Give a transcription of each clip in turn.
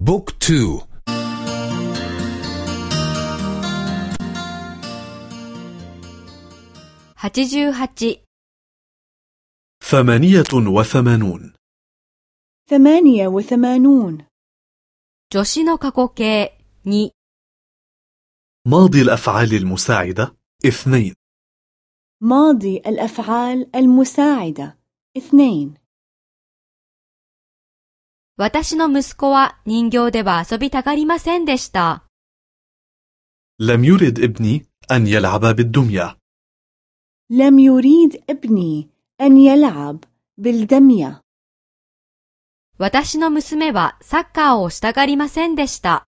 book two. ثمانية وثمانون. ثمانية وثمانون. 助動詞の過去形 2. ماضي الأفعال المساعدة؟ اثنين. ماضي الأفعال المساعدة. اثنين. 私の息子は人形では遊びたがりませんでした。 لم يرد ابني أن يلعب بالدمية لم يريد ابني أن يلعب بالدمية 私の娘はサッカーをしたがりませんでした。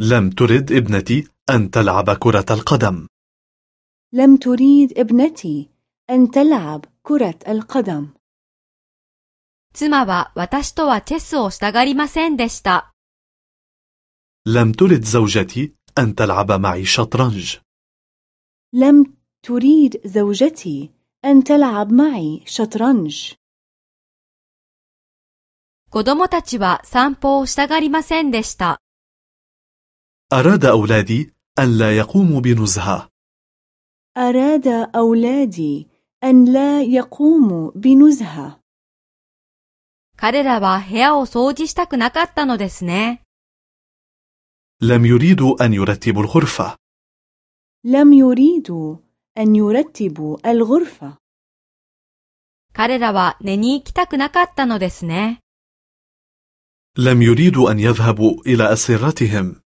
لم ترد ابنتي أن تلعب كرة القدم لم تريد ابنتي أن تلعب كرة القدم 妻は私とはチェスをしたがりませんでした。 لم ترد زوجتي أن تلعب معي شطرنج لم تريد زوجتي أن تلعب معي شطرنج 子供たちは散歩をしたがりませんでした。 أراد أولادي أن لا يقوموا بنزهة أراد أولادي أن لا يقوموا بنزهة 彼らは部屋を掃除したくなかったのですね。 لم يريدوا أن يرتبوا الغرفة لم يريدوا أن يرتبوا الغرفة 彼らは寝に行きたくなかったのですね。 لم يريدوا أن يذهبوا إلى أسرتهم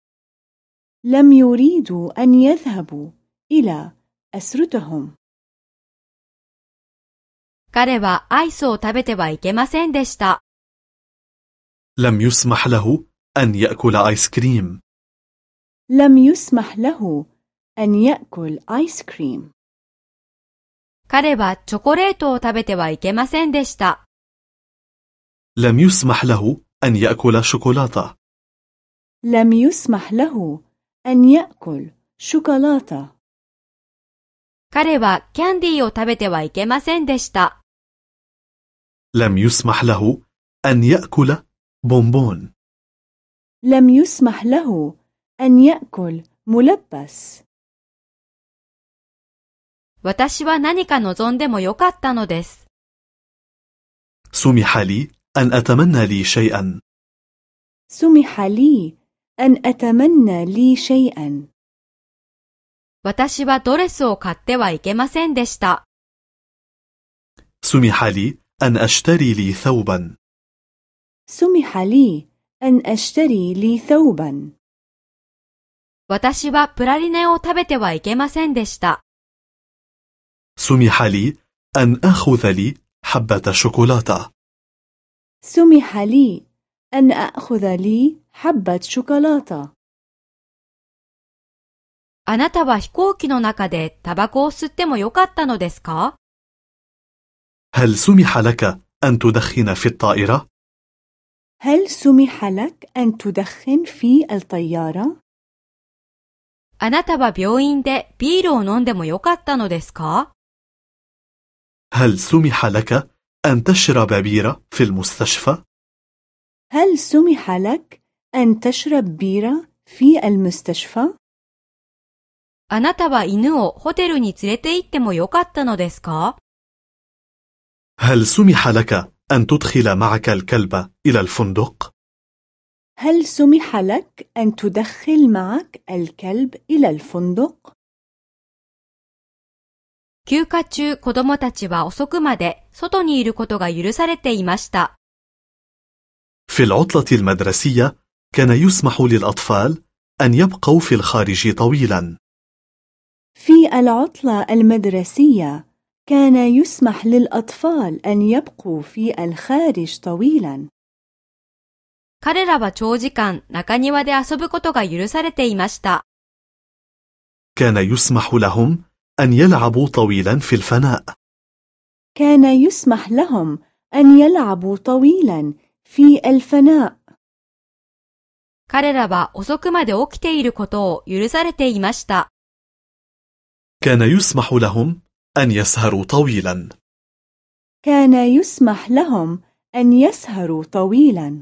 لم يريدوا أن يذهبوا إلى أسرتهم 彼はアイスを食べてはいけませんでした。 لم يسمح له أن يأكل آيس كريم لم يسمح له أن يأكل آيس كريم 彼はチョコレートを食べてはいけませんでした。 لم يسمح له أن يأكل شوكولاتة لم يسمح له أن يأكل شوكولاتة 彼はキャンディーを食べてはいけませんでした。 لم يسمح له أن يأكل بونبون لم يسمح له أن يأكل ملبس 私は何か望んでもよかったのです。 سمح لي أن أتمنى لي شيئا سمح لي أن أتمنى لي شيئا 私はドレスを買ってはいけませんでした。 سمح لي أن أشتري لي ثوبا سمح لي أن أشتري لي ثوبا 私はプラリネを食べてはいけませんでした。 سمح لي أن أخذ لي حبة شوكولاتة سمح لي أن أخذ لي حبة شوكولاتة あなたは飛行機の中でタバコを吸ってもよかったのですか هل سمح لك أن تدخن في الطائرة؟ هل سمح لك أن تدخن في الطيارة؟ あなたは病院でビールを飲んでもよかったのですか هل سمح لك أن تشرب بيرة في المستشفى؟ هل سمح لك أن تشرب بيرة في المستشفى؟ あなたは犬をホテルに連れて行ってもよかったのですか هل سمح لك أن تدخل معك الكلب إلى الفندق؟ هل سمح لك أن تدخل معك الكلب إلى الفندق؟ 休暇中子供たちは遅くまで外にいることが許されていました。 في العطلة المدرسية كان يسمح للأطفال أن يبقوا في الخارج طويلا في العطلة المدرسية كان يسمح للأطفال أن يبقوا في الخارج طويلا 彼らは長時間中庭で遊ぶことが許されていました。 كان يسمح لهم أن يلعبوا طويلا في الفناء كان يسمح لهم أن يلعبوا طويلا في الفناء 彼らは遅くまで起きていることを許されていました。 كان يسمح لهم أن يسهروا طويلا. كان يسمح لهم أن يسهروا طويلا.